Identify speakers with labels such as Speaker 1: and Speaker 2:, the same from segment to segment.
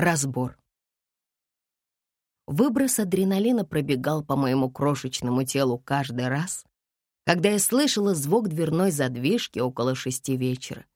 Speaker 1: Разбор. Выброс адреналина пробегал по моему крошечному телу каждый раз, когда я слышала звук дверной задвижки около шести вечера.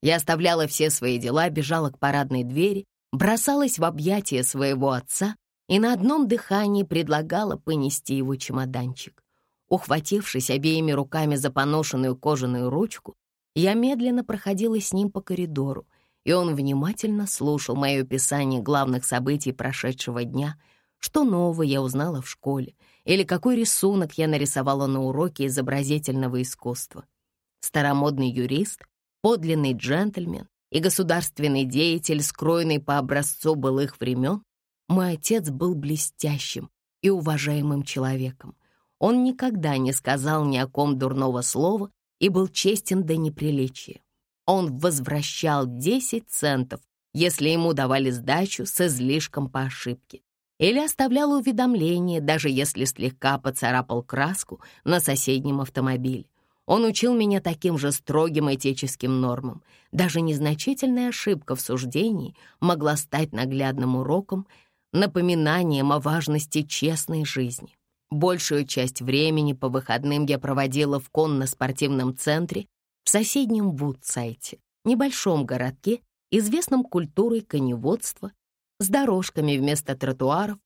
Speaker 1: Я оставляла все свои дела, бежала к парадной двери, бросалась в объятия своего отца и на одном дыхании предлагала понести его чемоданчик. Ухватившись обеими руками за поношенную кожаную ручку, я медленно проходила с ним по коридору, и он внимательно слушал мое описание главных событий прошедшего дня, что нового я узнала в школе, или какой рисунок я нарисовала на уроке изобразительного искусства. Старомодный юрист, подлинный джентльмен и государственный деятель, скроенный по образцу былых времен, мой отец был блестящим и уважаемым человеком. Он никогда не сказал ни о ком дурного слова и был честен до неприличия. Он возвращал 10 центов, если ему давали сдачу с излишком по ошибке, или оставлял уведомление, даже если слегка поцарапал краску на соседнем автомобиле. Он учил меня таким же строгим этическим нормам. Даже незначительная ошибка в суждении могла стать наглядным уроком, напоминанием о важности честной жизни. Большую часть времени по выходным я проводила в конно-спортивном центре в соседнем Вудсайте, небольшом городке, известном культурой коневодства, с дорожками вместо тротуаров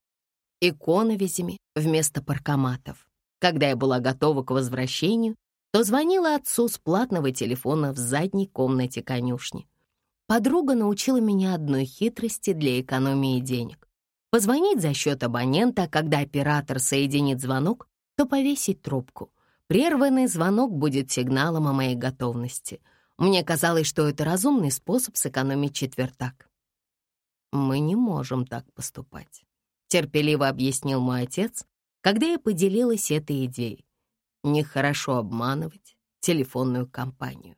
Speaker 1: и коновизями вместо паркоматов. Когда я была готова к возвращению, то звонила отцу с платного телефона в задней комнате конюшни. Подруга научила меня одной хитрости для экономии денег. Позвонить за счет абонента, а когда оператор соединит звонок, то повесить трубку. Прерванный звонок будет сигналом о моей готовности. Мне казалось, что это разумный способ сэкономить четвертак. «Мы не можем так поступать», — терпеливо объяснил мой отец, когда я поделилась этой идеей. Нехорошо обманывать телефонную компанию.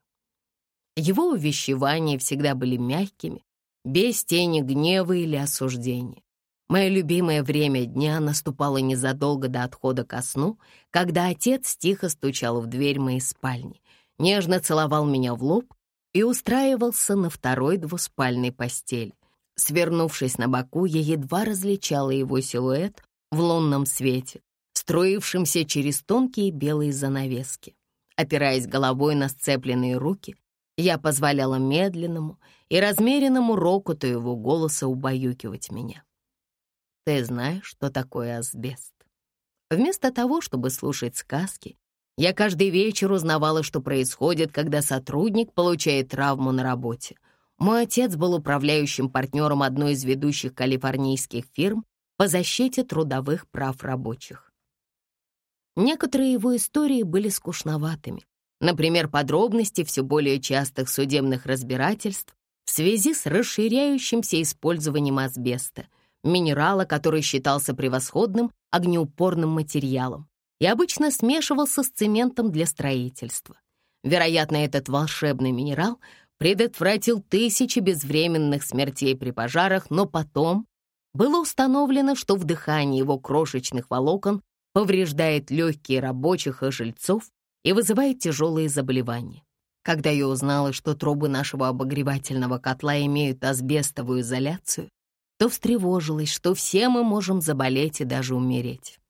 Speaker 1: Его увещевания всегда были мягкими, без тени гнева или осуждения. Мое любимое время дня наступало незадолго до отхода ко сну, когда отец тихо стучал в дверь моей спальни, нежно целовал меня в лоб и устраивался на второй двуспальной постели. Свернувшись на боку, я едва различала его силуэт в лунном свете, струившемся через тонкие белые занавески. Опираясь головой на сцепленные руки, я позволяла медленному и размеренному рокоту его голоса убаюкивать меня. Ты знаешь, что такое асбест? Вместо того, чтобы слушать сказки, я каждый вечер узнавала, что происходит, когда сотрудник получает травму на работе. Мой отец был управляющим партнером одной из ведущих калифорнийских фирм по защите трудовых прав рабочих. Некоторые его истории были скучноватыми. Например, подробности все более частых судебных разбирательств в связи с расширяющимся использованием асбеста — минерала, который считался превосходным огнеупорным материалом и обычно смешивался с цементом для строительства. Вероятно, этот волшебный минерал предотвратил тысячи безвременных смертей при пожарах, но потом было установлено, что вдыхание его крошечных волокон повреждает легкие рабочих и жильцов и вызывает тяжелые заболевания. Когда я узнала, что трубы нашего обогревательного котла имеют асбестовую изоляцию, то встревожилась, что все мы можем заболеть и даже умереть.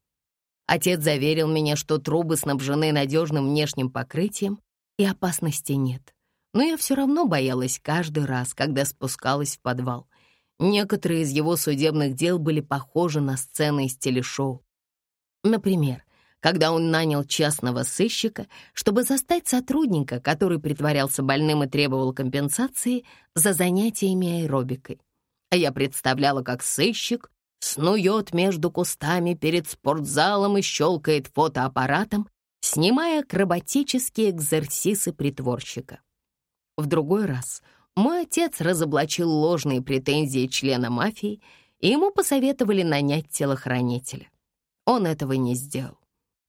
Speaker 1: Отец заверил меня, что трубы снабжены надежным внешним покрытием и опасности нет. Но я все равно боялась каждый раз, когда спускалась в подвал. Некоторые из его судебных дел были похожи на сцены из телешоу. Например, когда он нанял частного сыщика, чтобы застать сотрудника, который притворялся больным и требовал компенсации за занятиями аэробикой а я представляла, как сыщик снует между кустами перед спортзалом и щелкает фотоаппаратом, снимая акробатические экзерсисы притворщика. В другой раз мой отец разоблачил ложные претензии члена мафии, и ему посоветовали нанять телохранителя. Он этого не сделал.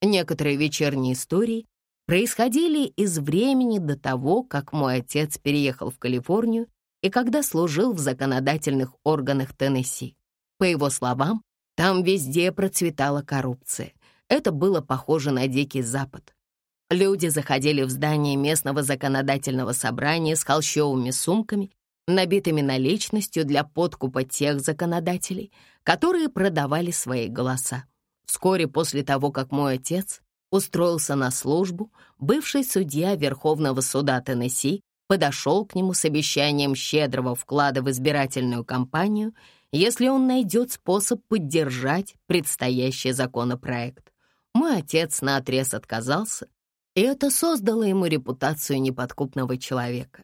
Speaker 1: Некоторые вечерние истории происходили из времени до того, как мой отец переехал в Калифорнию и когда служил в законодательных органах Теннесси. По его словам, там везде процветала коррупция. Это было похоже на Дикий Запад. Люди заходили в здание местного законодательного собрания с холщовыми сумками набитыми наличностью для подкупа тех законодателей, которые продавали свои голоса. Вскоре после того, как мой отец устроился на службу, бывший судья Верховного суда Теннесси подошел к нему с обещанием щедрого вклада в избирательную кампанию, если он найдет способ поддержать предстоящий законопроект. Мой отец наотрез отказался, и это создало ему репутацию неподкупного человека.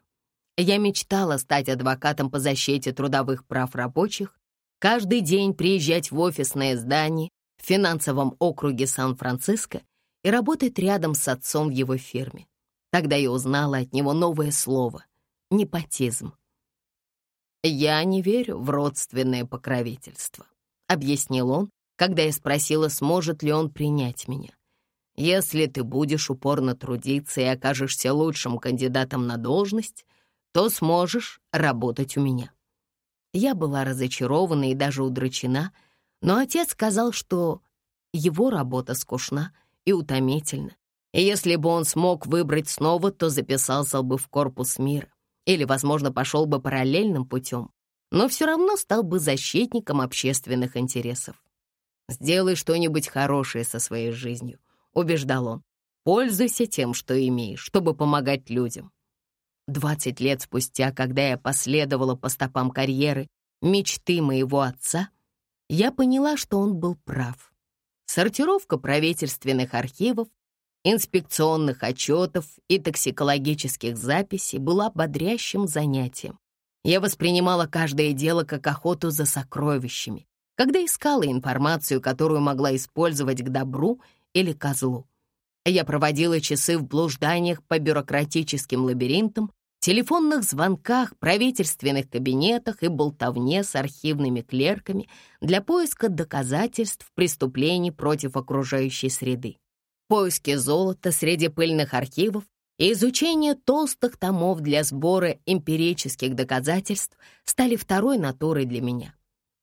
Speaker 1: Я мечтала стать адвокатом по защите трудовых прав рабочих, каждый день приезжать в офисное здание в финансовом округе Сан-Франциско и работать рядом с отцом в его фирме. Тогда я узнала от него новое слово — непотизм. «Я не верю в родственное покровительство», — объяснил он, когда я спросила, сможет ли он принять меня. «Если ты будешь упорно трудиться и окажешься лучшим кандидатом на должность, то сможешь работать у меня». Я была разочарована и даже удручена, но отец сказал, что его работа скучна и утомительна, и если бы он смог выбрать снова, то записался бы в корпус мира или, возможно, пошел бы параллельным путем, но все равно стал бы защитником общественных интересов. «Сделай что-нибудь хорошее со своей жизнью», — убеждал он. «Пользуйся тем, что имеешь, чтобы помогать людям». Двадцать лет спустя, когда я последовала по стопам карьеры мечты моего отца, я поняла, что он был прав. Сортировка правительственных архивов инспекционных отчетов и токсикологических записей была бодрящим занятием. Я воспринимала каждое дело как охоту за сокровищами, когда искала информацию, которую могла использовать к добру или козлу. Я проводила часы в блужданиях по бюрократическим лабиринтам, телефонных звонках, правительственных кабинетах и болтовне с архивными клерками для поиска доказательств преступлений против окружающей среды поиске золота среди пыльных архивов и изучение толстых томов для сбора эмпирических доказательств стали второй натурой для меня.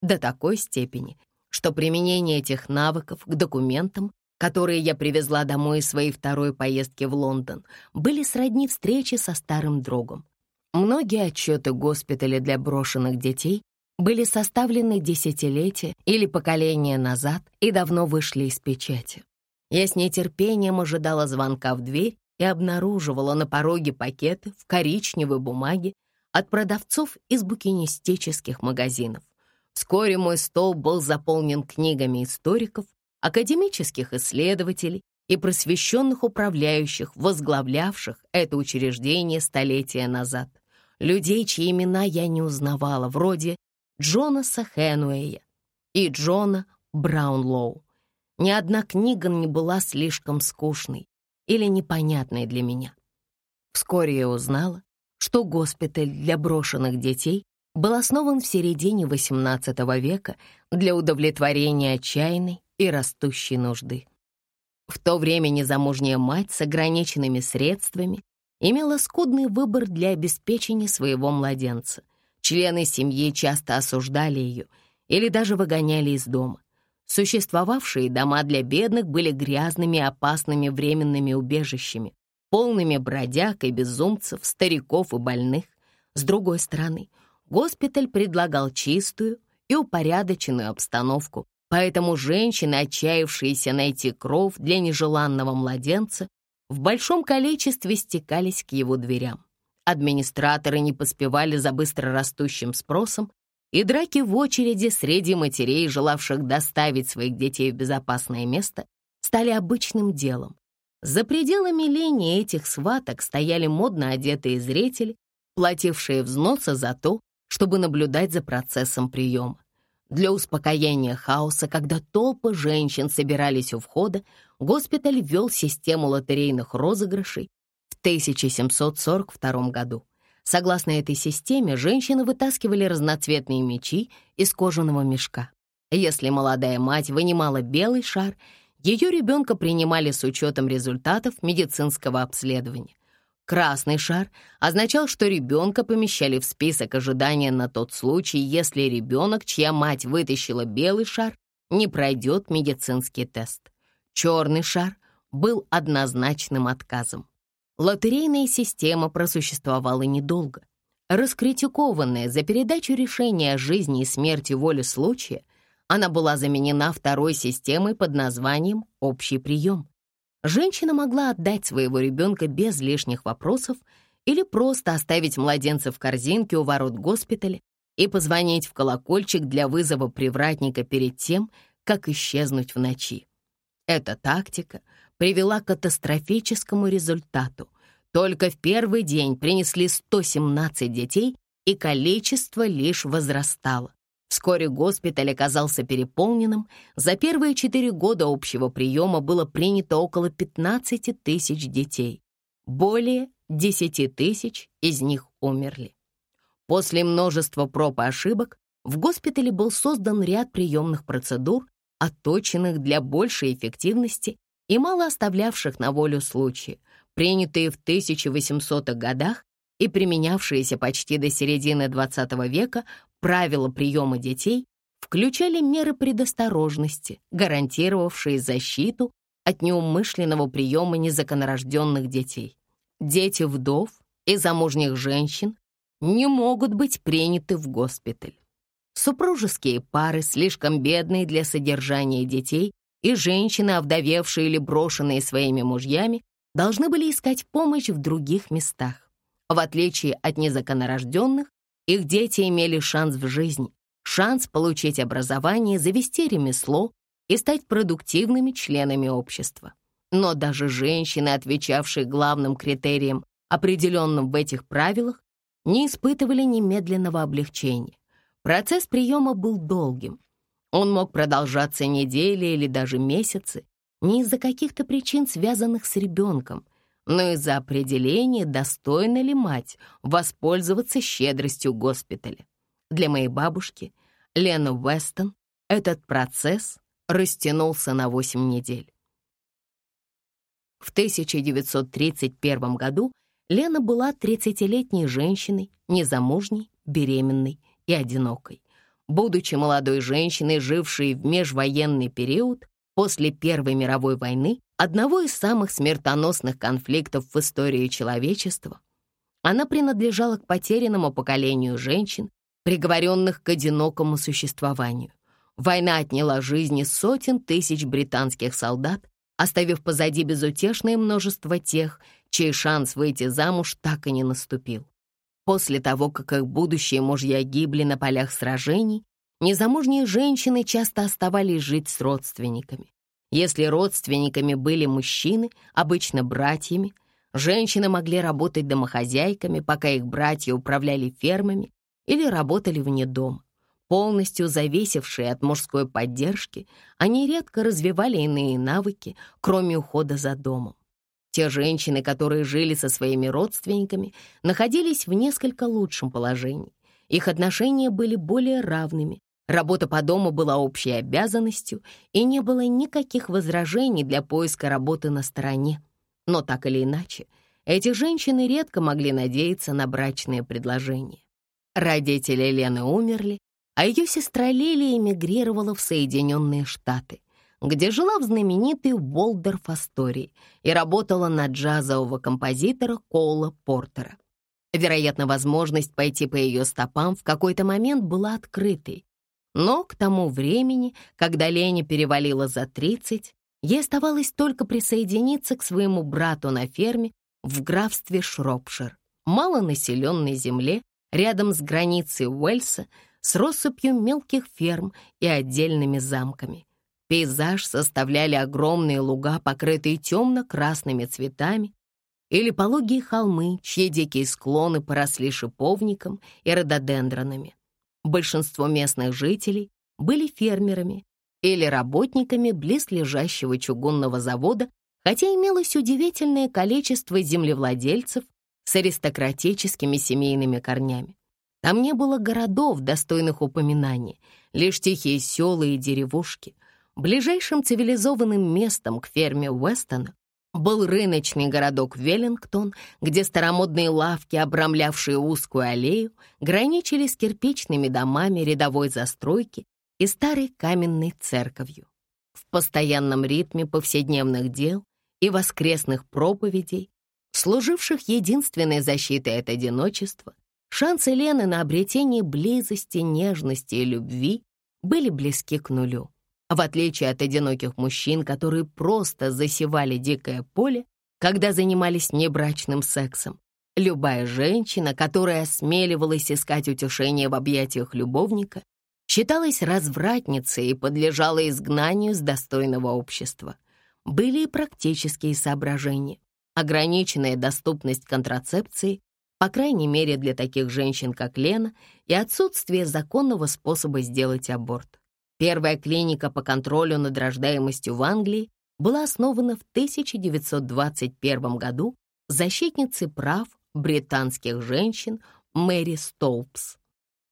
Speaker 1: До такой степени, что применение этих навыков к документам, которые я привезла домой из своей второй поездки в Лондон, были сродни встречи со старым другом. Многие отчеты госпиталя для брошенных детей были составлены десятилетия или поколения назад и давно вышли из печати. Я с нетерпением ожидала звонка в дверь и обнаруживала на пороге пакеты в коричневой бумаге от продавцов из букинистических магазинов. Вскоре мой стол был заполнен книгами историков, академических исследователей и просвещенных управляющих, возглавлявших это учреждение столетия назад. Людей, чьи имена я не узнавала, вроде Джонаса Хэнуэя и Джона Браунлоу. Ни одна книга не была слишком скучной или непонятной для меня. Вскоре я узнала, что госпиталь для брошенных детей был основан в середине XVIII века для удовлетворения отчаянной и растущей нужды. В то время незамужняя мать с ограниченными средствами имела скудный выбор для обеспечения своего младенца. Члены семьи часто осуждали ее или даже выгоняли из дома. Существовавшие дома для бедных были грязными опасными временными убежищами, полными бродяг и безумцев, стариков и больных. С другой стороны, госпиталь предлагал чистую и упорядоченную обстановку, поэтому женщины, отчаявшиеся найти кров для нежеланного младенца, в большом количестве стекались к его дверям. Администраторы не поспевали за быстро растущим спросом и драки в очереди среди матерей, желавших доставить своих детей в безопасное место, стали обычным делом. За пределами линии этих сваток стояли модно одетые зрители, платившие взносы за то, чтобы наблюдать за процессом приема. Для успокоения хаоса, когда толпы женщин собирались у входа, госпиталь ввел систему лотерейных розыгрышей в 1742 году. Согласно этой системе, женщины вытаскивали разноцветные мечи из кожаного мешка. Если молодая мать вынимала белый шар, ее ребенка принимали с учетом результатов медицинского обследования. Красный шар означал, что ребенка помещали в список ожидания на тот случай, если ребенок, чья мать вытащила белый шар, не пройдет медицинский тест. Черный шар был однозначным отказом. Лотерейная система просуществовала недолго. Раскритикованная за передачу решения о жизни и смерти воли случая, она была заменена второй системой под названием «общий прием». Женщина могла отдать своего ребенка без лишних вопросов или просто оставить младенца в корзинке у ворот госпиталя и позвонить в колокольчик для вызова привратника перед тем, как исчезнуть в ночи. Эта тактика привела к катастрофическому результату. Только в первый день принесли 117 детей, и количество лишь возрастало. Вскоре госпиталь оказался переполненным. За первые четыре года общего приема было принято около 15 тысяч детей. Более 10 тысяч из них умерли. После множества проб и ошибок в госпитале был создан ряд приемных процедур, отточенных для большей эффективности и мало оставлявших на волю случаи, принятые в 1800-х годах и применявшиеся почти до середины XX века правила приема детей включали меры предосторожности, гарантировавшие защиту от неумышленного приема незаконорожденных детей. Дети вдов и замужних женщин не могут быть приняты в госпиталь. Супружеские пары, слишком бедные для содержания детей, и женщины, овдовевшие или брошенные своими мужьями, должны были искать помощь в других местах. В отличие от незаконорожденных, их дети имели шанс в жизни, шанс получить образование, завести ремесло и стать продуктивными членами общества. Но даже женщины, отвечавшие главным критериям, определенным в этих правилах, не испытывали немедленного облегчения. Процесс приема был долгим. Он мог продолжаться недели или даже месяцы, не из-за каких-то причин, связанных с ребенком, но из-за определения, достойна ли мать воспользоваться щедростью госпиталя. Для моей бабушки, Лены Вестон, этот процесс растянулся на 8 недель. В 1931 году Лена была 30-летней женщиной, незамужней, беременной и одинокой. Будучи молодой женщиной, жившей в межвоенный период после Первой мировой войны, одного из самых смертоносных конфликтов в истории человечества, она принадлежала к потерянному поколению женщин, приговоренных к одинокому существованию. Война отняла жизни сотен тысяч британских солдат, оставив позади безутешное множество тех, чей шанс выйти замуж так и не наступил. После того, как их будущие мужья гибли на полях сражений, незамужние женщины часто оставались жить с родственниками. Если родственниками были мужчины, обычно братьями, женщины могли работать домохозяйками, пока их братья управляли фермами или работали вне дома. Полностью зависевшие от мужской поддержки, они редко развивали иные навыки, кроме ухода за домом. Те женщины, которые жили со своими родственниками, находились в несколько лучшем положении. Их отношения были более равными, работа по дому была общей обязанностью, и не было никаких возражений для поиска работы на стороне. Но так или иначе, эти женщины редко могли надеяться на брачные предложения. Родители Лены умерли, а ее сестра Лили эмигрировала в Соединенные Штаты где жила в знаменитой Уолдорф-Астории и работала на джазового композитора Коула Портера. Вероятно, возможность пойти по ее стопам в какой-то момент была открытой. Но к тому времени, когда Лене перевалила за 30, ей оставалось только присоединиться к своему брату на ферме в графстве Шропшир, малонаселенной земле рядом с границей Уэльса с россыпью мелких ферм и отдельными замками. Пейзаж составляли огромные луга, покрытые темно-красными цветами, или пологие холмы, чьи дикие склоны поросли шиповником и рододендронами. Большинство местных жителей были фермерами или работниками близлежащего чугунного завода, хотя имелось удивительное количество землевладельцев с аристократическими семейными корнями. Там не было городов, достойных упоминания, лишь тихие села и деревушки — Ближайшим цивилизованным местом к ферме Уэстона был рыночный городок Веллингтон, где старомодные лавки, обрамлявшие узкую аллею, граничили с кирпичными домами рядовой застройки и старой каменной церковью. В постоянном ритме повседневных дел и воскресных проповедей, служивших единственной защитой от одиночества, Шансы Лены на обретение близости, нежности и любви были близки к нулю. В отличие от одиноких мужчин, которые просто засевали дикое поле, когда занимались небрачным сексом, любая женщина, которая осмеливалась искать утешение в объятиях любовника, считалась развратницей и подлежала изгнанию с достойного общества. Были и практические соображения. Ограниченная доступность контрацепции, по крайней мере для таких женщин, как Лена, и отсутствие законного способа сделать аборт. Первая клиника по контролю над рождаемостью в Англии была основана в 1921 году защитницей прав британских женщин Мэри Стоупс.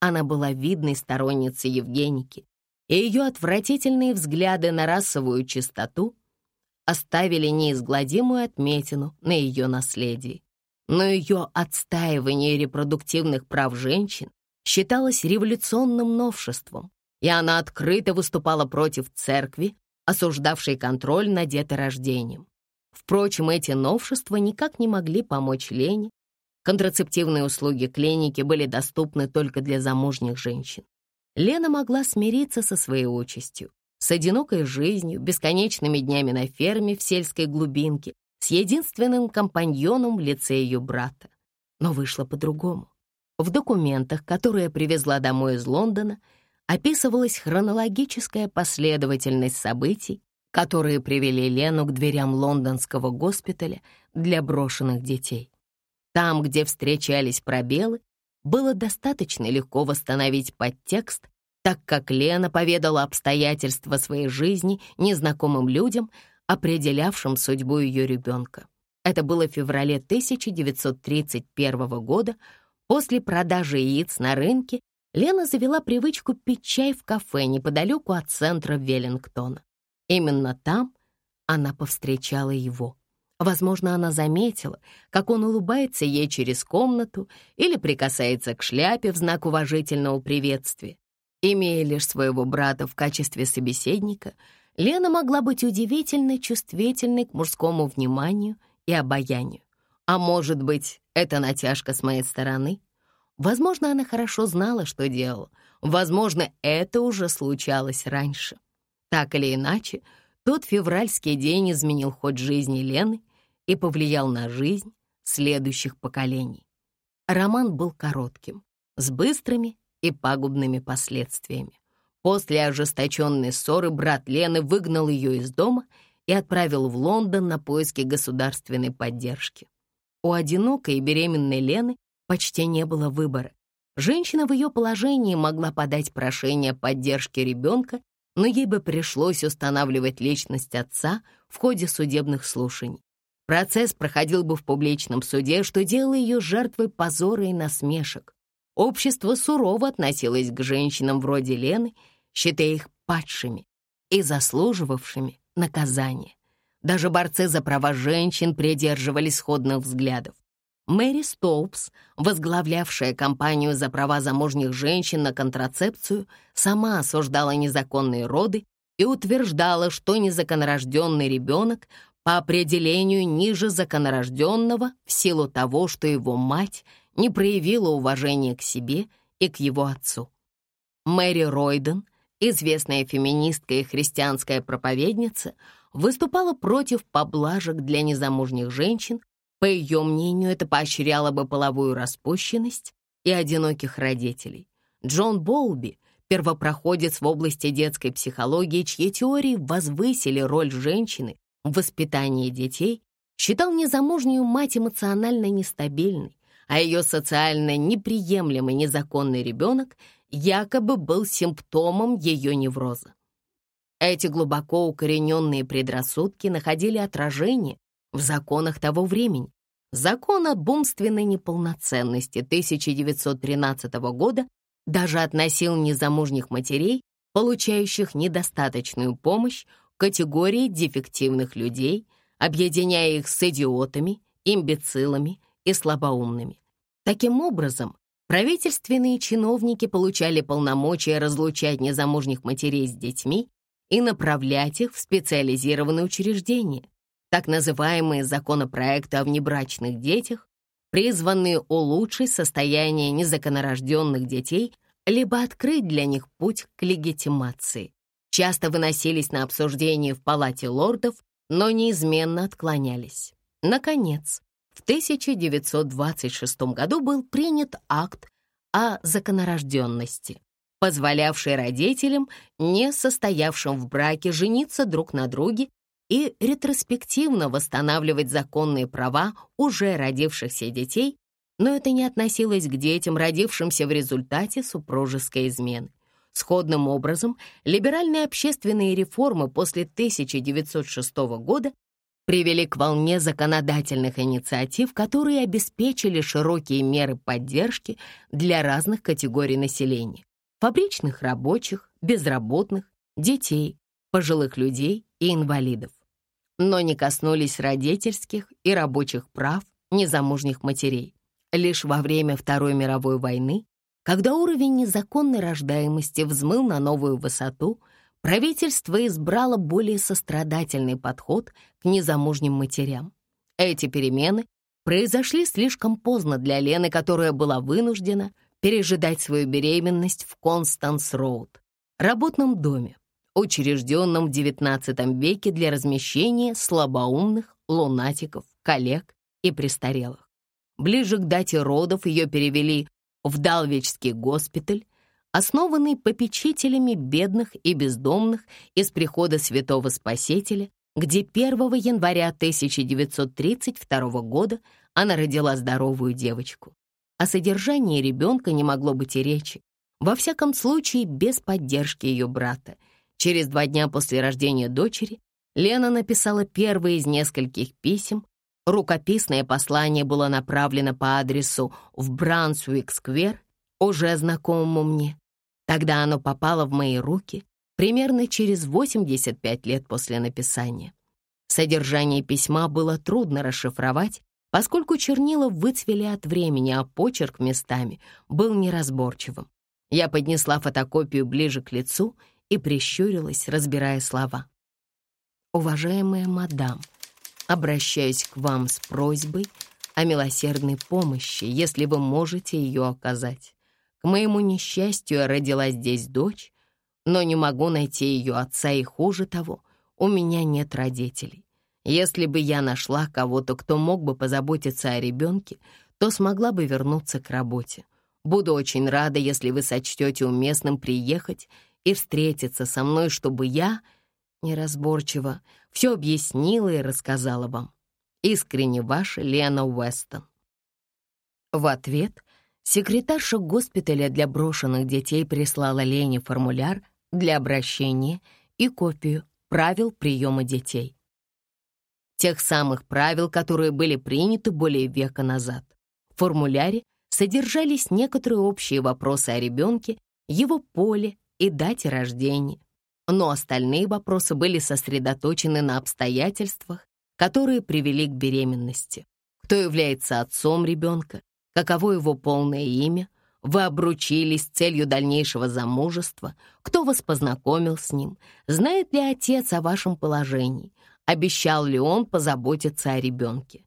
Speaker 1: Она была видной сторонницей Евгеники, и ее отвратительные взгляды на расовую чистоту оставили неизгладимую отметину на ее наследии. Но ее отстаивание репродуктивных прав женщин считалось революционным новшеством, и она открыто выступала против церкви, осуждавшей контроль над деторождением. Впрочем, эти новшества никак не могли помочь Лене. Контрацептивные услуги клиники были доступны только для замужних женщин. Лена могла смириться со своей участью, с одинокой жизнью, бесконечными днями на ферме в сельской глубинке, с единственным компаньоном в лице ее брата. Но вышло по-другому. В документах, которые привезла домой из Лондона, описывалась хронологическая последовательность событий, которые привели Лену к дверям лондонского госпиталя для брошенных детей. Там, где встречались пробелы, было достаточно легко восстановить подтекст, так как Лена поведала обстоятельства своей жизни незнакомым людям, определявшим судьбу ее ребенка. Это было в феврале 1931 года, после продажи яиц на рынке Лена завела привычку пить чай в кафе неподалеку от центра Веллингтона. Именно там она повстречала его. Возможно, она заметила, как он улыбается ей через комнату или прикасается к шляпе в знак уважительного приветствия. Имея лишь своего брата в качестве собеседника, Лена могла быть удивительно чувствительной к мужскому вниманию и обаянию. А может быть, это натяжка с моей стороны? Возможно, она хорошо знала, что делала. Возможно, это уже случалось раньше. Так или иначе, тот февральский день изменил ход жизни Лены и повлиял на жизнь следующих поколений. Роман был коротким, с быстрыми и пагубными последствиями. После ожесточенной ссоры брат Лены выгнал ее из дома и отправил в Лондон на поиски государственной поддержки. У одинокой и беременной Лены почти не было выбора. Женщина в ее положении могла подать прошение о поддержке ребенка, но ей бы пришлось устанавливать личность отца в ходе судебных слушаний. Процесс проходил бы в публичном суде, что делало ее жертвой позора и насмешек. Общество сурово относилось к женщинам вроде Лены, считая их падшими и заслуживавшими наказания. Даже борцы за права женщин придерживались сходных взглядов. Мэри Стоупс, возглавлявшая кампанию за права замужних женщин на контрацепцию, сама осуждала незаконные роды и утверждала, что незаконорожденный ребенок по определению ниже законорожденного в силу того, что его мать не проявила уважения к себе и к его отцу. Мэри Ройден, известная феминистка и христианская проповедница, выступала против поблажек для незамужних женщин, по ее мнению, это поощряло бы половую распущенность и одиноких родителей. Джон Болби, первопроходец в области детской психологии, чьи теории возвысили роль женщины в воспитании детей, считал незамужнюю мать эмоционально нестабильной, а ее социально неприемлемый незаконный ребенок якобы был симптомом ее невроза. Эти глубоко укорененные предрассудки находили отражение в законах того времени. Закон об умственной неполноценности 1913 года даже относил незамужних матерей, получающих недостаточную помощь, к категории дефективных людей, объединяя их с идиотами, имбецилами и слабоумными. Таким образом, правительственные чиновники получали полномочия разлучать незамужних матерей с детьми и направлять их в специализированные учреждения. Так называемые законопроекты о внебрачных детях призванные улучшить состояние незаконорожденных детей либо открыть для них путь к легитимации. Часто выносились на обсуждение в Палате лордов, но неизменно отклонялись. Наконец, в 1926 году был принят акт о законорожденности, позволявший родителям, не состоявшим в браке, жениться друг на друге и ретроспективно восстанавливать законные права уже родившихся детей, но это не относилось к детям, родившимся в результате супружеской измены. Сходным образом, либеральные общественные реформы после 1906 года привели к волне законодательных инициатив, которые обеспечили широкие меры поддержки для разных категорий населения — фабричных рабочих, безработных, детей, пожилых людей и инвалидов. Но не коснулись родительских и рабочих прав незамужних матерей. Лишь во время Второй мировой войны, когда уровень незаконной рождаемости взмыл на новую высоту, правительство избрало более сострадательный подход к незамужним матерям. Эти перемены произошли слишком поздно для Лены, которая была вынуждена пережидать свою беременность в Констанс-Роуд, работном доме, учрежденном в XIX веке для размещения слабоумных, лунатиков, коллег и престарелых. Ближе к дате родов ее перевели в Далвичский госпиталь, основанный попечителями бедных и бездомных из прихода Святого Спасителя, где 1 января 1932 года она родила здоровую девочку. О содержании ребенка не могло быть и речи, во всяком случае без поддержки ее брата. Через два дня после рождения дочери Лена написала первое из нескольких писем, Рукописное послание было направлено по адресу в Брансуик-сквер, уже знакомому мне. Тогда оно попало в мои руки примерно через 85 лет после написания. Содержание письма было трудно расшифровать, поскольку чернила выцвели от времени, а почерк местами был неразборчивым. Я поднесла фотокопию ближе к лицу и прищурилась, разбирая слова. «Уважаемая мадам», обращаюсь к вам с просьбой о милосердной помощи, если вы можете ее оказать. К моему несчастью, родилась здесь дочь, но не могу найти ее отца, и хуже того, у меня нет родителей. Если бы я нашла кого-то, кто мог бы позаботиться о ребенке, то смогла бы вернуться к работе. Буду очень рада, если вы сочтете уместным приехать и встретиться со мной, чтобы я неразборчиво, все объяснила и рассказала вам. Искренне ваша Лена Уэстон. В ответ секретарша госпиталя для брошенных детей прислала Лене формуляр для обращения и копию правил приема детей. Тех самых правил, которые были приняты более века назад. В формуляре содержались некоторые общие вопросы о ребенке, его поле и дате рождения, но остальные вопросы были сосредоточены на обстоятельствах, которые привели к беременности. Кто является отцом ребенка, каково его полное имя, вы обручились с целью дальнейшего замужества, кто вас познакомил с ним, знает ли отец о вашем положении, обещал ли он позаботиться о ребенке.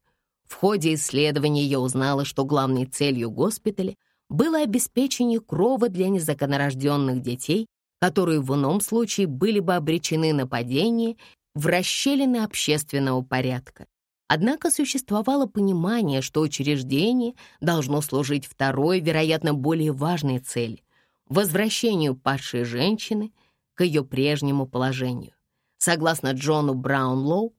Speaker 1: В ходе исследования я узнала, что главной целью госпиталя было обеспечение крова для незаконорожденных детей которые в ином случае были бы обречены на падение в расщелины общественного порядка. Однако существовало понимание, что учреждение должно служить второй, вероятно, более важной цели — возвращению падшей женщины к ее прежнему положению. Согласно Джону Браунлоу,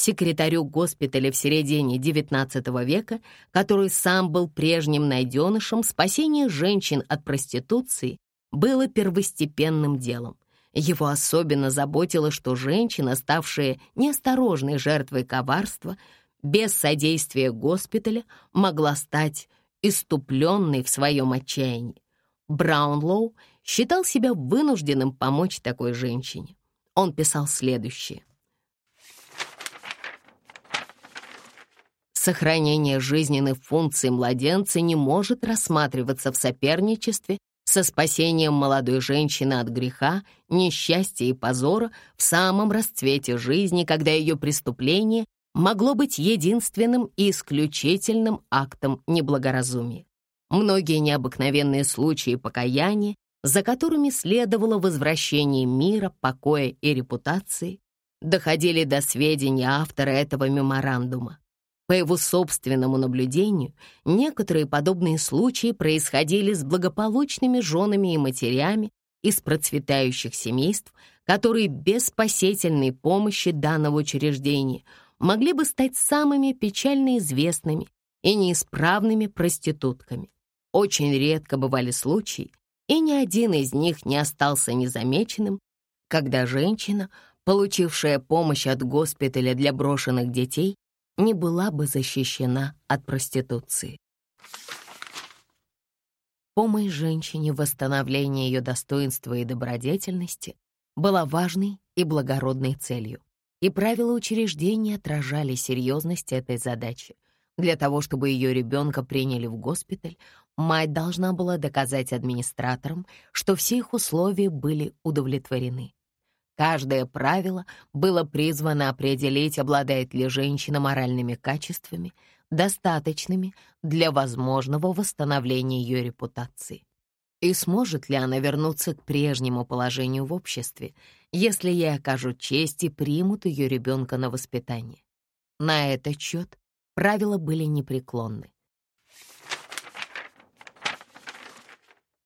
Speaker 1: секретарю госпиталя в середине XIX века, который сам был прежним найденышем, спасение женщин от проституции было первостепенным делом. Его особенно заботило, что женщина, ставшая неосторожной жертвой коварства, без содействия госпиталя могла стать иступленной в своем отчаянии. Браунлоу считал себя вынужденным помочь такой женщине. Он писал следующее. Сохранение жизненных функций младенца не может рассматриваться в соперничестве со спасением молодой женщины от греха, несчастья и позора в самом расцвете жизни, когда ее преступления могло быть единственным и исключительным актом неблагоразумия. Многие необыкновенные случаи покаяния, за которыми следовало возвращение мира, покоя и репутации, доходили до сведения автора этого меморандума. По его собственному наблюдению, некоторые подобные случаи происходили с благополучными женами и матерями из процветающих семейств, которые без спасительной помощи данного учреждения могли бы стать самыми печально известными и неисправными проститутками. Очень редко бывали случаи, и ни один из них не остался незамеченным, когда женщина, получившая помощь от госпиталя для брошенных детей, не была бы защищена от проституции. Помощь женщине в восстановлении ее достоинства и добродетельности была важной и благородной целью, и правила учреждения отражали серьезность этой задачи. Для того, чтобы ее ребенка приняли в госпиталь, мать должна была доказать администраторам, что все их условия были удовлетворены. Каждое правило было призвано определить, обладает ли женщина моральными качествами, достаточными для возможного восстановления ее репутации. И сможет ли она вернуться к прежнему положению в обществе, если ей окажут честь и примут ее ребенка на воспитание. На этот счет правила были непреклонны.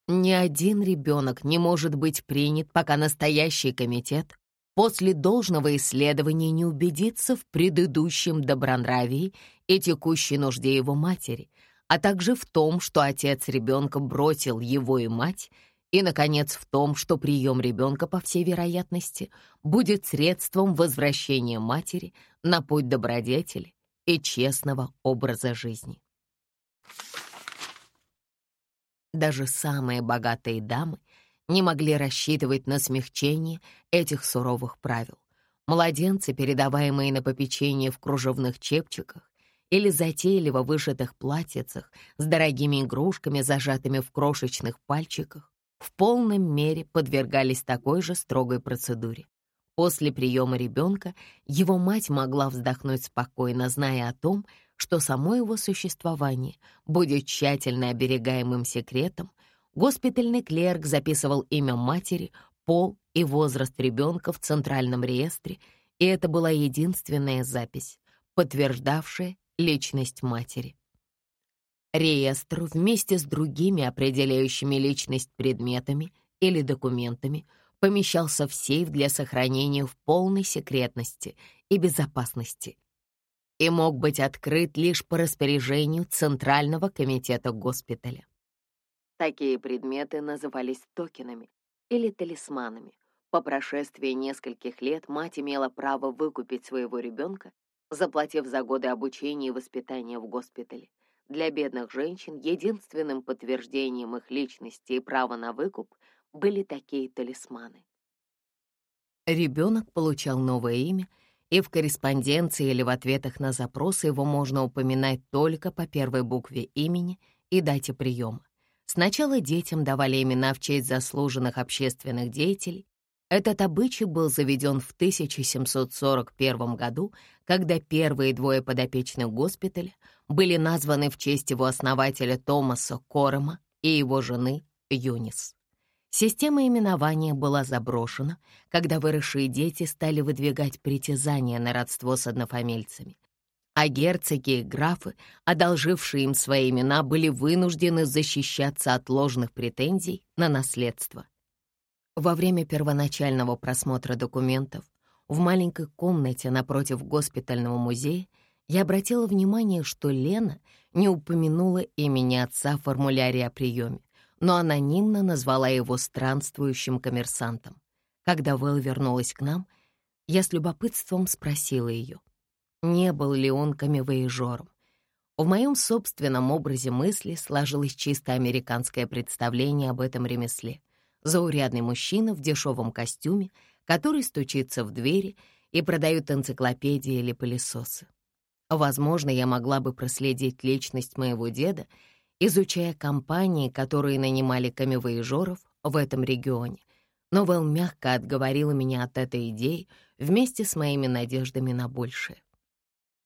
Speaker 1: Ни один ребенок не может быть принят, пока настоящий комитет после должного исследования не убедится в предыдущем добронравии и текущей нужде его матери, а также в том, что отец ребенка бросил его и мать, и, наконец, в том, что прием ребенка, по всей вероятности, будет средством возвращения матери на путь добродетели и честного образа жизни. Даже самые богатые дамы не могли рассчитывать на смягчение этих суровых правил. Младенцы, передаваемые на попечение в кружевных чепчиках или затейливо вышитых платьицах с дорогими игрушками, зажатыми в крошечных пальчиках, в полном мере подвергались такой же строгой процедуре. После приема ребенка его мать могла вздохнуть спокойно, зная о том, что само его существование будет тщательно оберегаемым секретом, госпитальный клерк записывал имя матери, пол и возраст ребенка в Центральном реестре, и это была единственная запись, подтверждавшая личность матери. Реестр вместе с другими определяющими личность предметами или документами помещался в сейф для сохранения в полной секретности и безопасности и мог быть открыт лишь по распоряжению Центрального комитета госпиталя. Такие предметы назывались токенами или талисманами. По прошествии нескольких лет мать имела право выкупить своего ребенка, заплатив за годы обучения и воспитания в госпитале. Для бедных женщин единственным подтверждением их личности и права на выкуп были такие талисманы. Ребенок получал новое имя — и в корреспонденции или в ответах на запросы его можно упоминать только по первой букве имени и дате приема. Сначала детям давали имена в честь заслуженных общественных деятелей. Этот обычай был заведен в 1741 году, когда первые двое подопечных госпиталя были названы в честь его основателя Томаса Корома и его жены Юнис. Система именования была заброшена, когда выросшие дети стали выдвигать притязания на родство с однофамильцами. А герцоги и графы, одолжившие им свои имена, были вынуждены защищаться от ложных претензий на наследство. Во время первоначального просмотра документов в маленькой комнате напротив госпитального музея я обратила внимание, что Лена не упомянула имени отца в формуляре о приеме, но анонимно назвала его странствующим коммерсантом. Когда Вэл вернулась к нам, я с любопытством спросила ее, не был ли он камевояжером. В моем собственном образе мысли сложилось чисто американское представление об этом ремесле. Заурядный мужчина в дешевом костюме, который стучится в двери и продает энциклопедии или пылесосы. Возможно, я могла бы проследить личность моего деда изучая компании, которые нанимали камевояжеров в этом регионе. Но Вэл мягко отговорила меня от этой идеи вместе с моими надеждами на большее.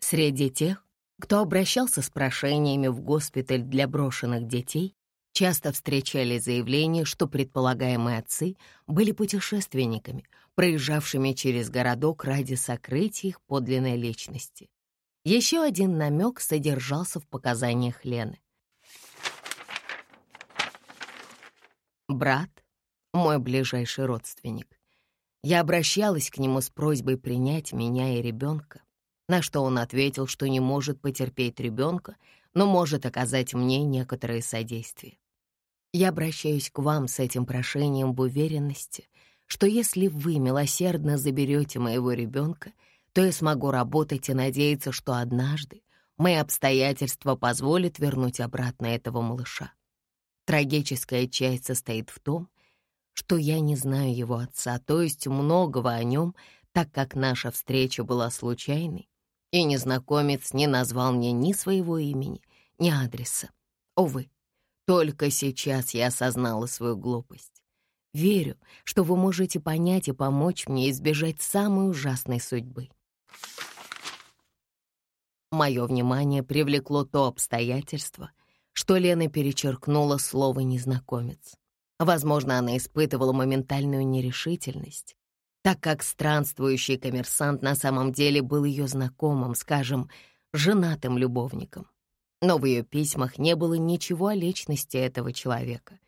Speaker 1: Среди тех, кто обращался с прошениями в госпиталь для брошенных детей, часто встречали заявления, что предполагаемые отцы были путешественниками, проезжавшими через городок ради сокрытия их подлинной личности. Еще один намек содержался в показаниях Лены. Брат — мой ближайший родственник. Я обращалась к нему с просьбой принять меня и ребенка, на что он ответил, что не может потерпеть ребенка, но может оказать мне некоторое содействие. Я обращаюсь к вам с этим прошением в уверенности, что если вы милосердно заберете моего ребенка, то я смогу работать и надеяться, что однажды мои обстоятельства позволят вернуть обратно этого малыша. Трагическая часть состоит в том, что я не знаю его отца, то есть многого о нем, так как наша встреча была случайной, и незнакомец не назвал мне ни своего имени, ни адреса. Увы, только сейчас я осознала свою глупость. Верю, что вы можете понять и помочь мне избежать самой ужасной судьбы. Мое внимание привлекло то обстоятельство, что Лена перечеркнула слово «незнакомец». Возможно, она испытывала моментальную нерешительность, так как странствующий коммерсант на самом деле был ее знакомым, скажем, женатым любовником. Но в ее письмах не было ничего о личности этого человека.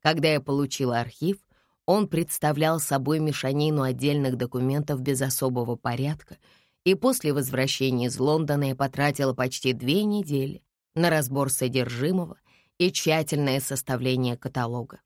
Speaker 1: Когда я получила архив, он представлял собой мешанину отдельных документов без особого порядка, и после возвращения из Лондона я потратила почти две недели на разбор содержимого и тщательное составление каталога.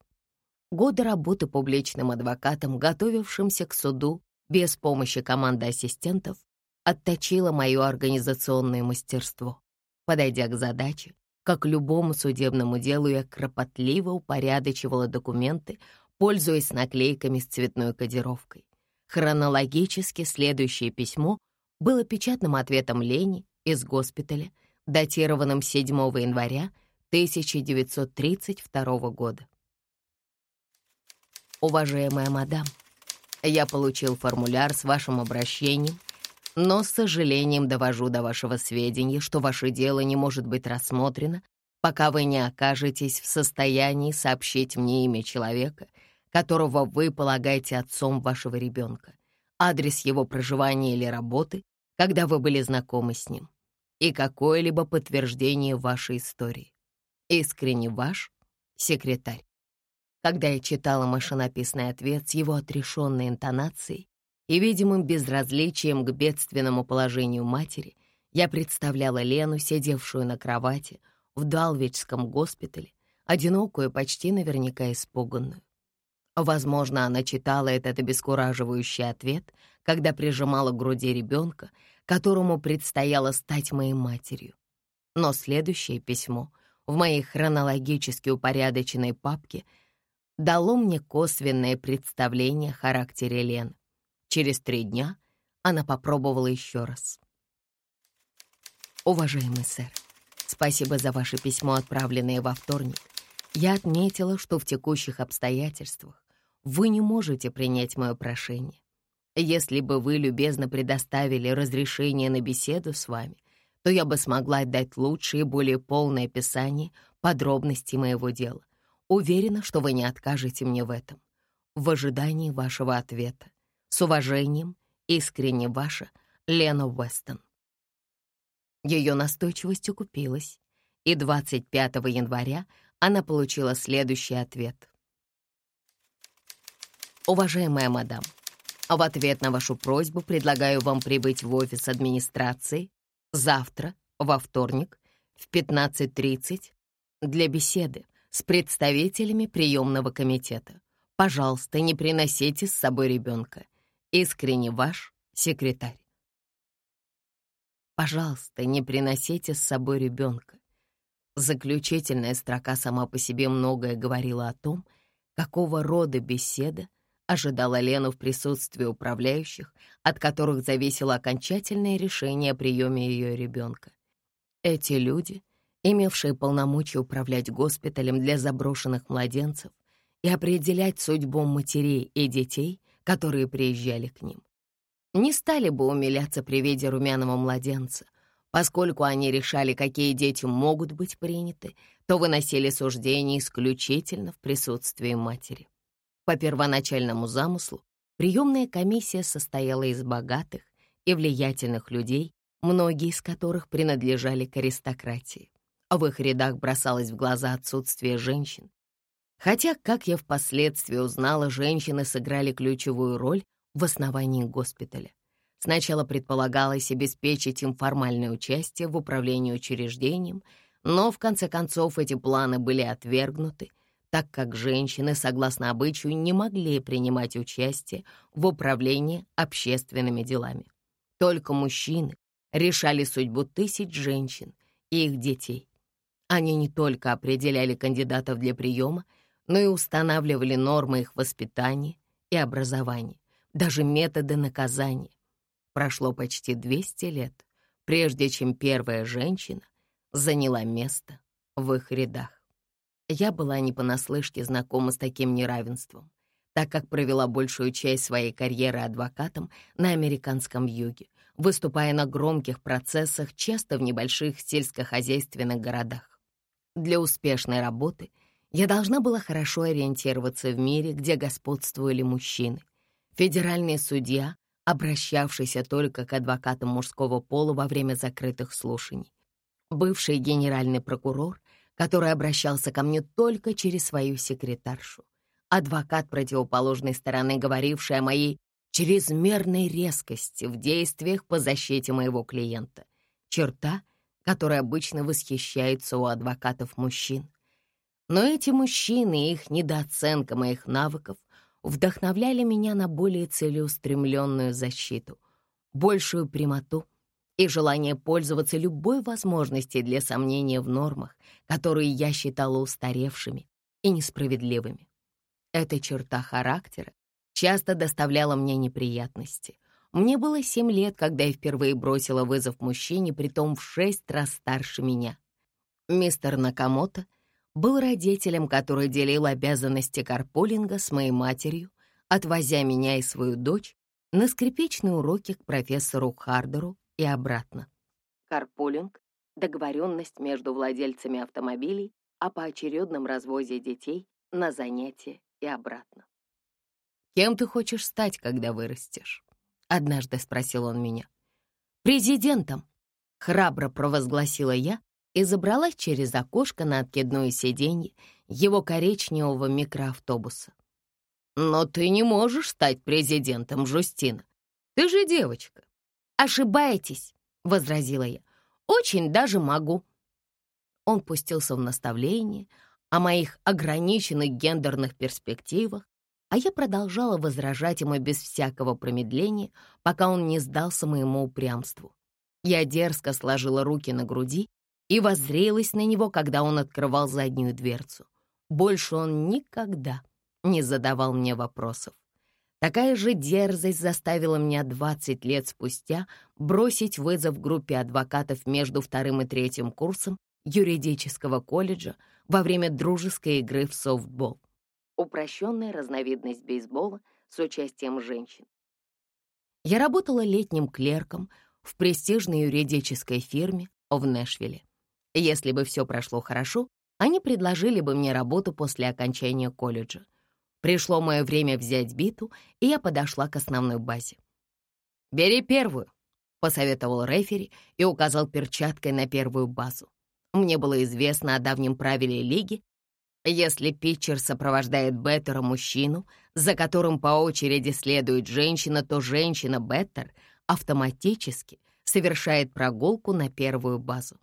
Speaker 1: Годы работы публичным адвокатом, готовившимся к суду без помощи команды ассистентов, отточила мое организационное мастерство. Подойдя к задаче, как любому судебному делу, я кропотливо упорядочивала документы, пользуясь наклейками с цветной кодировкой. Хронологически следующее письмо было печатным ответом Лени из госпиталя, датированным 7 января 1932 года. Уважаемая мадам, я получил формуляр с вашим обращением, но с сожалением довожу до вашего сведения, что ваше дело не может быть рассмотрено, пока вы не окажетесь в состоянии сообщить мне имя человека, которого вы полагаете отцом вашего ребенка, адрес его проживания или работы, когда вы были знакомы с ним, и какое-либо подтверждение вашей истории. Искренне ваш секретарь. Когда я читала машинописный ответ с его отрешенной интонацией и видимым безразличием к бедственному положению матери, я представляла Лену, сидевшую на кровати в Далвичском госпитале, одинокую, почти наверняка испуганную. Возможно, она читала этот обескураживающий ответ, когда прижимала к груди ребенка, которому предстояло стать моей матерью. Но следующее письмо в моей хронологически упорядоченной папке дало мне косвенное представление о характере Лены. Через три дня она попробовала еще раз. «Уважаемый сэр, спасибо за ваше письмо, отправленное во вторник. Я отметила, что в текущих обстоятельствах вы не можете принять мое прошение. Если бы вы любезно предоставили разрешение на беседу с вами, то я бы смогла дать лучшее и более полное описание подробностей моего дела. Уверена, что вы не откажете мне в этом. В янии вашего ответа. С уважением, искренне ваша Лена Уэстон. Ее настойчивость укупилась, и 25 января она получила следующий ответ. «Уважаемая мадам, в ответ на вашу просьбу предлагаю вам прибыть в офис администрации завтра, во вторник, в 15.30 для беседы с представителями приемного комитета. Пожалуйста, не приносите с собой ребенка. Искренне ваш секретарь. Пожалуйста, не приносите с собой ребенка. Заключительная строка сама по себе многое говорила о том, какого рода беседа ожидала Лену в присутствии управляющих, от которых зависело окончательное решение о приеме ее ребенка. Эти люди, имевшие полномочия управлять госпиталем для заброшенных младенцев и определять судьбу матерей и детей, которые приезжали к ним, не стали бы умиляться при виде румяного младенца, Поскольку они решали, какие дети могут быть приняты, то выносили суждения исключительно в присутствии матери. По первоначальному замыслу приемная комиссия состояла из богатых и влиятельных людей, многие из которых принадлежали к аристократии. В их рядах бросалось в глаза отсутствие женщин. Хотя, как я впоследствии узнала, женщины сыграли ключевую роль в основании госпиталя. Сначала предполагалось обеспечить им формальное участие в управлении учреждением, но в конце концов эти планы были отвергнуты, так как женщины, согласно обычаю, не могли принимать участие в управлении общественными делами. Только мужчины решали судьбу тысяч женщин и их детей. Они не только определяли кандидатов для приема, но и устанавливали нормы их воспитания и образования, даже методы наказания, Прошло почти 200 лет, прежде чем первая женщина заняла место в их рядах. Я была не понаслышке знакома с таким неравенством, так как провела большую часть своей карьеры адвокатом на американском юге, выступая на громких процессах, часто в небольших сельскохозяйственных городах. Для успешной работы я должна была хорошо ориентироваться в мире, где господствовали мужчины. Федеральный судья обращавшийся только к адвокатам мужского пола во время закрытых слушаний. Бывший генеральный прокурор, который обращался ко мне только через свою секретаршу. Адвокат противоположной стороны, говоривший о моей чрезмерной резкости в действиях по защите моего клиента. Черта, которая обычно восхищается у адвокатов мужчин. Но эти мужчины и их недооценка моих навыков вдохновляли меня на более целеустремленную защиту, большую прямоту и желание пользоваться любой возможностью для сомнения в нормах, которые я считала устаревшими и несправедливыми. Эта черта характера часто доставляла мне неприятности. Мне было семь лет, когда я впервые бросила вызов мужчине, притом в шесть раз старше меня. Мистер Накамото был родителем, который делил обязанности карпулинга с моей матерью, отвозя меня и свою дочь на скрипичные уроки к профессору Хардеру и обратно. Карпулинг — договоренность между владельцами автомобилей о поочередном развозе детей на занятия и обратно. «Кем ты хочешь стать, когда вырастешь?» — однажды спросил он меня. «Президентом», — храбро провозгласила я, и забралась через окошко на откидное сиденье его коричневого микроавтобуса. «Но ты не можешь стать президентом, Жустина. Ты же девочка». «Ошибаетесь», — возразила я. «Очень даже могу». Он пустился в наставление о моих ограниченных гендерных перспективах, а я продолжала возражать ему без всякого промедления, пока он не сдался моему упрямству. Я дерзко сложила руки на груди и воззрелась на него, когда он открывал заднюю дверцу. Больше он никогда не задавал мне вопросов. Такая же дерзость заставила меня 20 лет спустя бросить вызов группе адвокатов между вторым и третьим курсом юридического колледжа во время дружеской игры в софтбол. Упрощенная разновидность бейсбола с участием женщин. Я работала летним клерком в престижной юридической фирме в Нэшвилле. Если бы все прошло хорошо, они предложили бы мне работу после окончания колледжа. Пришло мое время взять биту, и я подошла к основной базе. «Бери первую», — посоветовал рефери и указал перчаткой на первую базу. Мне было известно о давнем правиле лиги. Если питчер сопровождает беттера мужчину, за которым по очереди следует женщина, то женщина-беттер автоматически совершает прогулку на первую базу.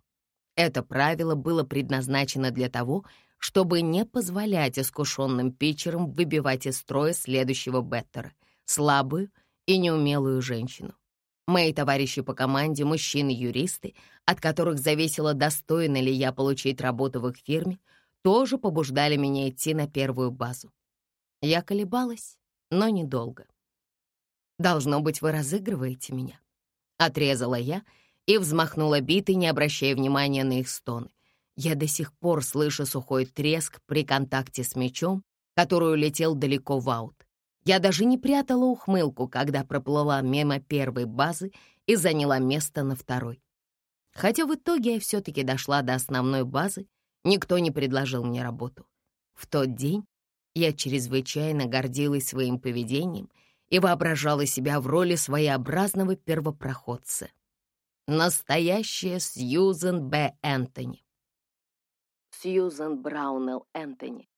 Speaker 1: Это правило было предназначено для того, чтобы не позволять искушенным питчерам выбивать из строя следующего беттера, слабую и неумелую женщину. Мои товарищи по команде, мужчины-юристы, от которых зависело, достойно ли я получить работу в их фирме, тоже побуждали меня идти на первую базу. Я колебалась, но недолго. «Должно быть, вы разыгрываете меня», — отрезала я, — и взмахнула битой, не обращая внимания на их стоны. Я до сих пор слышу сухой треск при контакте с мячом, который улетел далеко в аут. Я даже не прятала ухмылку, когда проплыла мимо первой базы и заняла место на второй. Хотя в итоге я все-таки дошла до основной базы, никто не предложил мне работу. В тот день я чрезвычайно гордилась своим поведением и воображала себя в роли своеобразного первопроходца. Настоящая Сьюзен Б. Энтони. Сьюзен Браунелл Энтони,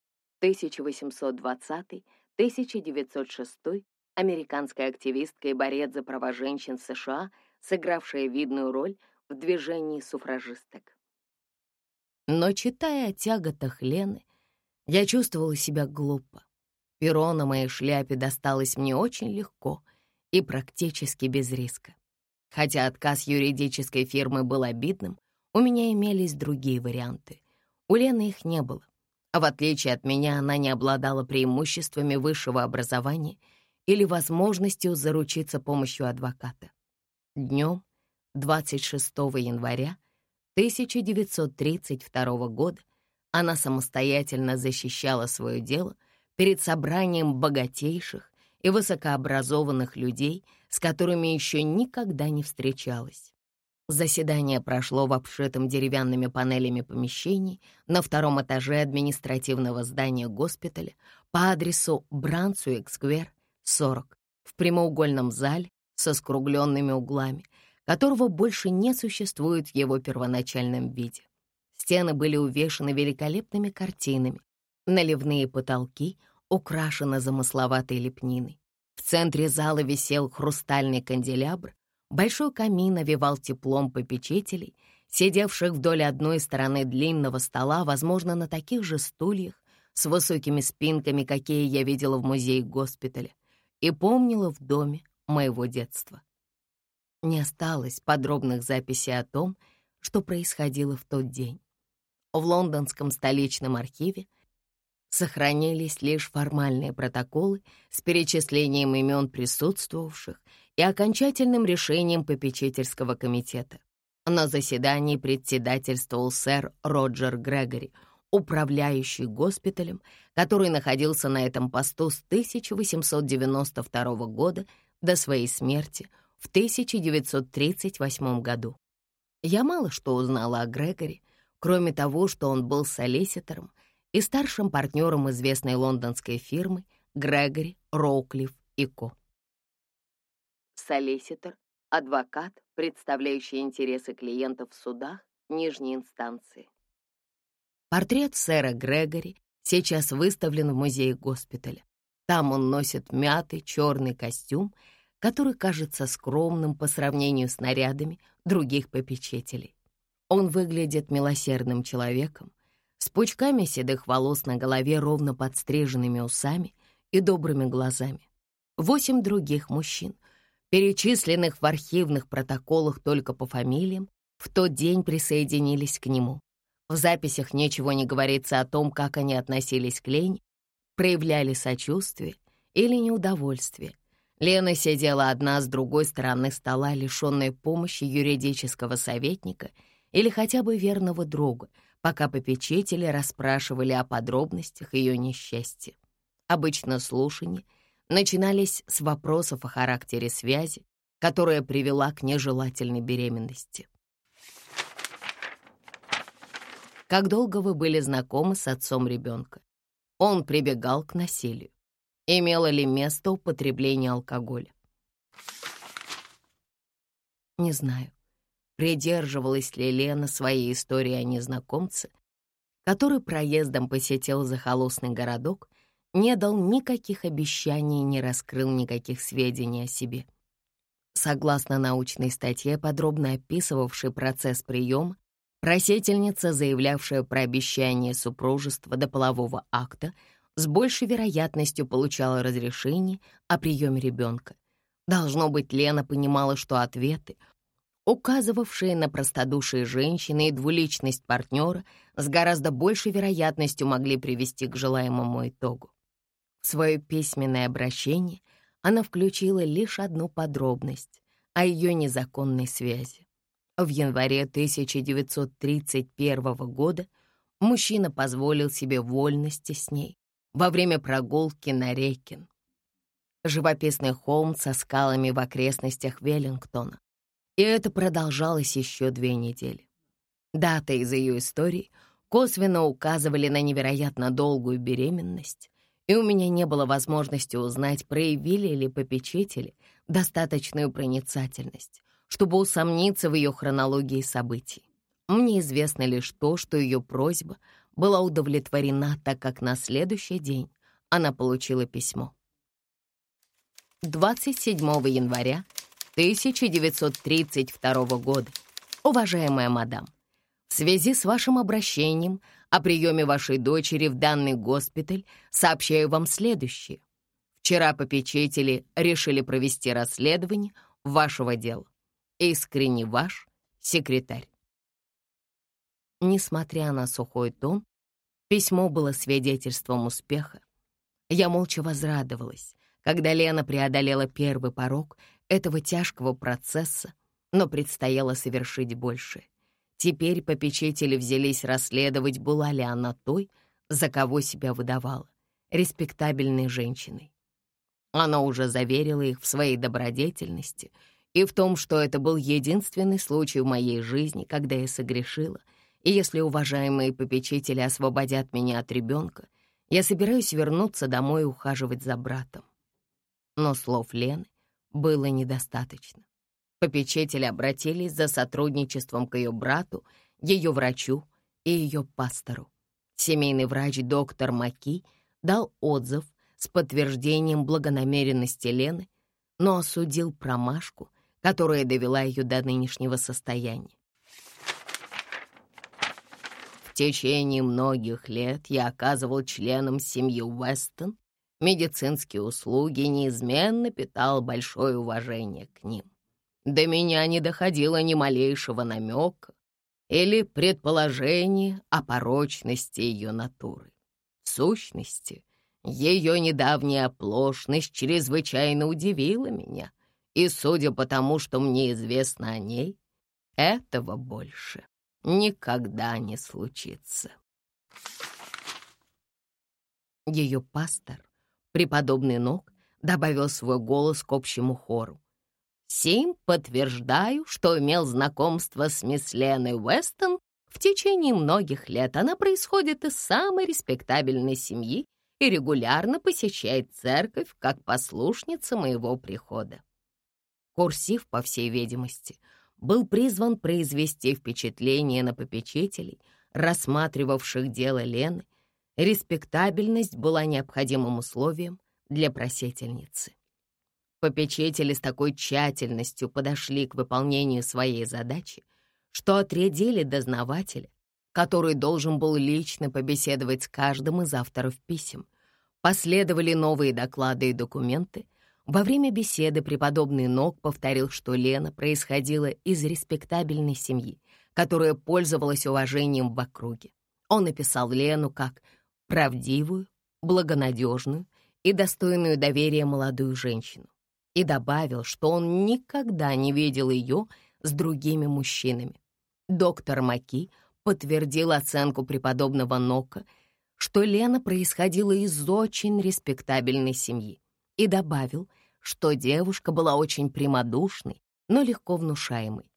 Speaker 1: 1820-1906, американская активистка и борец за права женщин США, сыгравшая видную роль в движении суфражисток. Но, читая о тяготах Лены, я чувствовала себя глупо. Перо на моей шляпе досталось мне очень легко и практически без риска. Хотя отказ юридической фирмы был обидным, у меня имелись другие варианты. У Лены их не было. А в отличие от меня, она не обладала преимуществами высшего образования или возможностью заручиться помощью адвоката. Днем 26 января 1932 года она самостоятельно защищала свое дело перед собранием богатейших и высокообразованных людей, с которыми еще никогда не встречалась. Заседание прошло в обшитом деревянными панелями помещении на втором этаже административного здания госпиталя по адресу Брансуэк-сквер, 40, в прямоугольном зале со скругленными углами, которого больше не существует в его первоначальном виде. Стены были увешаны великолепными картинами, наливные потолки украшены замысловатой лепниной. В центре зала висел хрустальный канделябр, большой камин овевал теплом попечителей, сидевших вдоль одной стороны длинного стола, возможно, на таких же стульях, с высокими спинками, какие я видела в музее госпиталя, и помнила в доме моего детства. Не осталось подробных записей о том, что происходило в тот день. В лондонском столичном архиве сохранились лишь формальные протоколы с перечислением имен присутствовавших и окончательным решением попечительского комитета. На заседании председательствовал сэр Роджер Грегори, управляющий госпиталем, который находился на этом посту с 1892 года до своей смерти в 1938 году. Я мало что узнала о Грегори, кроме того, что он был солиситором и старшим партнером известной лондонской фирмы Грегори, Роуклифф и Ко. Солиситор — адвокат, представляющий интересы клиентов в судах нижней инстанции. Портрет сэра Грегори сейчас выставлен в музее госпиталя. Там он носит мятый черный костюм, который кажется скромным по сравнению с нарядами других попечителей. Он выглядит милосердным человеком, с пучками седых волос на голове, ровно подстриженными усами и добрыми глазами. Восемь других мужчин, перечисленных в архивных протоколах только по фамилиям, в тот день присоединились к нему. В записях ничего не говорится о том, как они относились к Лене, проявляли сочувствие или неудовольствие. Лена сидела одна с другой стороны стола, лишенная помощи юридического советника или хотя бы верного друга — пока попечители расспрашивали о подробностях ее несчастья. Обычно слушания начинались с вопросов о характере связи, которая привела к нежелательной беременности. Как долго вы были знакомы с отцом ребенка? Он прибегал к насилию. Имело ли место употребление алкоголя? Не знаю придерживалась ли Лена своей истории о незнакомце, который проездом посетил захолустный городок, не дал никаких обещаний и не раскрыл никаких сведений о себе. Согласно научной статье, подробно описывавшей процесс приема, просительница, заявлявшая про обещание супружества до полового акта, с большей вероятностью получала разрешение о приеме ребенка. Должно быть, Лена понимала, что ответы, указывавшие на простодушие женщины и двуличность партнера, с гораздо большей вероятностью могли привести к желаемому итогу. В свое письменное обращение она включила лишь одну подробность о ее незаконной связи. В январе 1931 года мужчина позволил себе вольности с ней во время прогулки на Рекин, живописный холм со скалами в окрестностях Веллингтона. И это продолжалось еще две недели. Дата из ее истории косвенно указывали на невероятно долгую беременность, и у меня не было возможности узнать, проявили ли попечители достаточную проницательность, чтобы усомниться в ее хронологии событий. Мне известно лишь то, что ее просьба была удовлетворена, так как на следующий день она получила письмо. 27 января 1932 года. Уважаемая мадам, в связи с вашим обращением о приеме вашей дочери в данный госпиталь сообщаю вам следующее. Вчера попечители решили провести расследование вашего дела. Искренне ваш секретарь. Несмотря на сухой тон, письмо было свидетельством успеха. Я молча возрадовалась, когда Лена преодолела первый порог этого тяжкого процесса, но предстояло совершить больше. Теперь попечители взялись расследовать, была ли она той, за кого себя выдавала, респектабельной женщиной. Она уже заверила их в своей добродетельности и в том, что это был единственный случай в моей жизни, когда я согрешила, и если уважаемые попечители освободят меня от ребенка, я собираюсь вернуться домой и ухаживать за братом. Но слов Лены было недостаточно. Попечители обратились за сотрудничеством к ее брату, ее врачу и ее пастору. Семейный врач доктор Маки дал отзыв с подтверждением благонамеренности Лены, но осудил промашку, которая довела ее до нынешнего состояния. В течение многих лет я оказывал членам семьи Уэстон медицинские услуги и неизменно питал большое уважение к ним. До меня не доходило ни малейшего намека или предположения о порочности ее натуры. В сущности, ее недавняя оплошность чрезвычайно удивила меня, и, судя по тому, что мне известно о ней, этого больше никогда не случится. Ее пастор, преподобный Ног, добавил свой голос к общему хору. Сим подтверждаю, что имел знакомство с мисс Леной Уэстон в течение многих лет. Она происходит из самой респектабельной семьи и регулярно посещает церковь как послушница моего прихода. Курсив, по всей видимости, был призван произвести впечатление на попечителей, рассматривавших дело Лены. Респектабельность была необходимым условием для просительницы. Попечители с такой тщательностью подошли к выполнению своей задачи, что отрядили дознавателя, который должен был лично побеседовать с каждым из авторов писем. Последовали новые доклады и документы. Во время беседы преподобный Ног повторил, что Лена происходила из респектабельной семьи, которая пользовалась уважением в округе. Он описал Лену как правдивую, благонадежную и достойную доверия молодую женщину и добавил, что он никогда не видел ее с другими мужчинами. Доктор Маки подтвердил оценку преподобного Нока, что Лена происходила из очень респектабельной семьи, и добавил, что девушка была очень прямодушной, но легко внушаемой.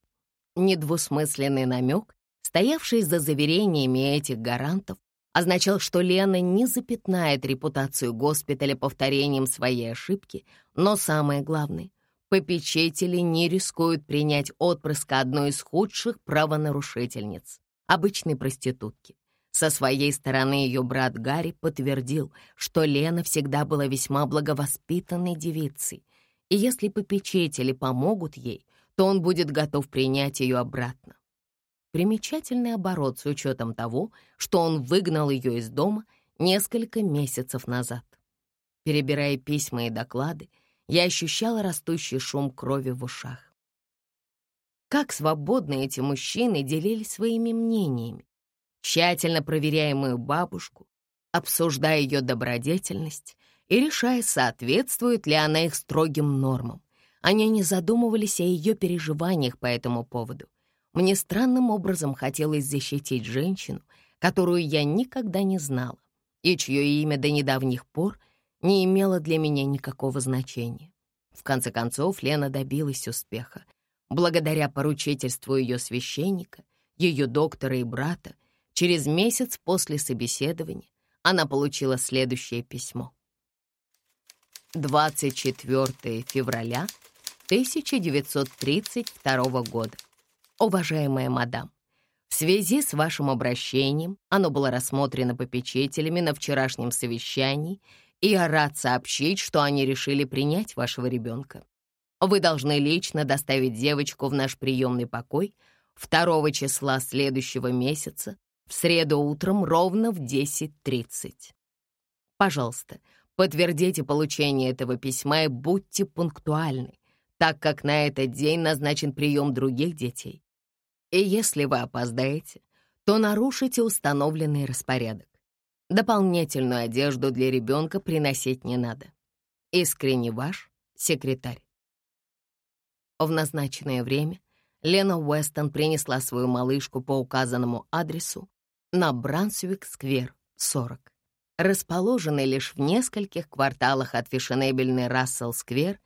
Speaker 1: Недвусмысленный намек, стоявший за заверениями этих гарантов, означал, что Лена не запятнает репутацию госпиталя повторением своей ошибки, но самое главное, попечители не рискуют принять отпрыска одной из худших правонарушительниц, обычной проститутки. Со своей стороны ее брат Гарри подтвердил, что Лена всегда была весьма благовоспитанной девицей, и если попечители помогут ей, то он будет готов принять ее обратно. Примечательный оборот с учетом того, что он выгнал ее из дома несколько месяцев назад. Перебирая письма и доклады, я ощущала растущий шум крови в ушах. Как свободно эти мужчины делились своими мнениями, тщательно проверяя мою бабушку, обсуждая ее добродетельность и решая, соответствует ли она их строгим нормам. Они не задумывались о ее переживаниях по этому поводу. Мне странным образом хотелось защитить женщину, которую я никогда не знала и чье имя до недавних пор не имело для меня никакого значения. В конце концов, Лена добилась успеха. благодаря поручительству ее священника, ее доктора и брата, через месяц после собеседования она получила следующее письмо. 24 февраля 1932 года. Уважаемая мадам, в связи с вашим обращением оно было рассмотрено попечителями на вчерашнем совещании, и я рад сообщить, что они решили принять вашего ребенка. Вы должны лично доставить девочку в наш приемный покой 2 числа следующего месяца, в среду утром ровно в 10.30. Пожалуйста, подтвердите получение этого письма и будьте пунктуальны, так как на этот день назначен прием других детей. И если вы опоздаете, то нарушите установленный распорядок. Дополнительную одежду для ребенка приносить не надо. Искренне ваш секретарь. В назначенное время Лена Уэстон принесла свою малышку по указанному адресу на Брансвик-сквер, 40, расположенный лишь в нескольких кварталах от фешенебельной Рассел-сквер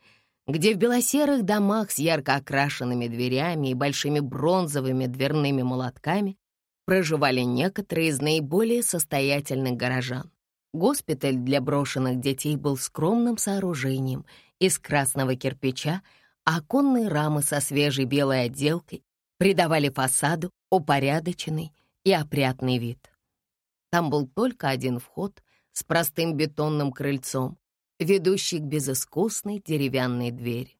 Speaker 1: где в белосерых домах с ярко окрашенными дверями и большими бронзовыми дверными молотками проживали некоторые из наиболее состоятельных горожан. Госпиталь для брошенных детей был скромным сооружением из красного кирпича, а оконные рамы со свежей белой отделкой придавали фасаду упорядоченный и опрятный вид. Там был только один вход с простым бетонным крыльцом, ведущий к безыскусной деревянной двери.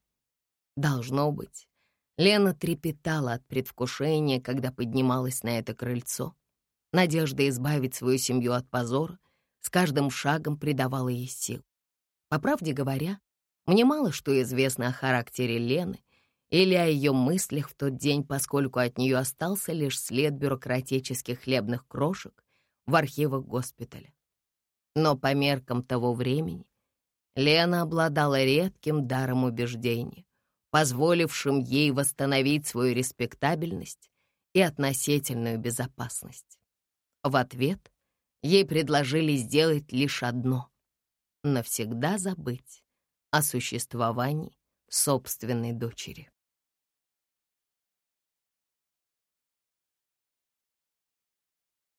Speaker 1: Должно быть, Лена трепетала от предвкушения, когда поднималась на это крыльцо. Надежда избавить свою семью от позора с каждым шагом придавала ей сил. По правде говоря, мне мало что известно о характере Лены или о ее мыслях в тот день, поскольку от нее остался лишь след бюрократических хлебных крошек в архивах госпиталя. Но по меркам того времени Лена обладала редким даром убеждения, позволившим ей восстановить свою респектабельность и относительную безопасность. В ответ ей предложили сделать лишь одно — навсегда забыть о существовании собственной дочери.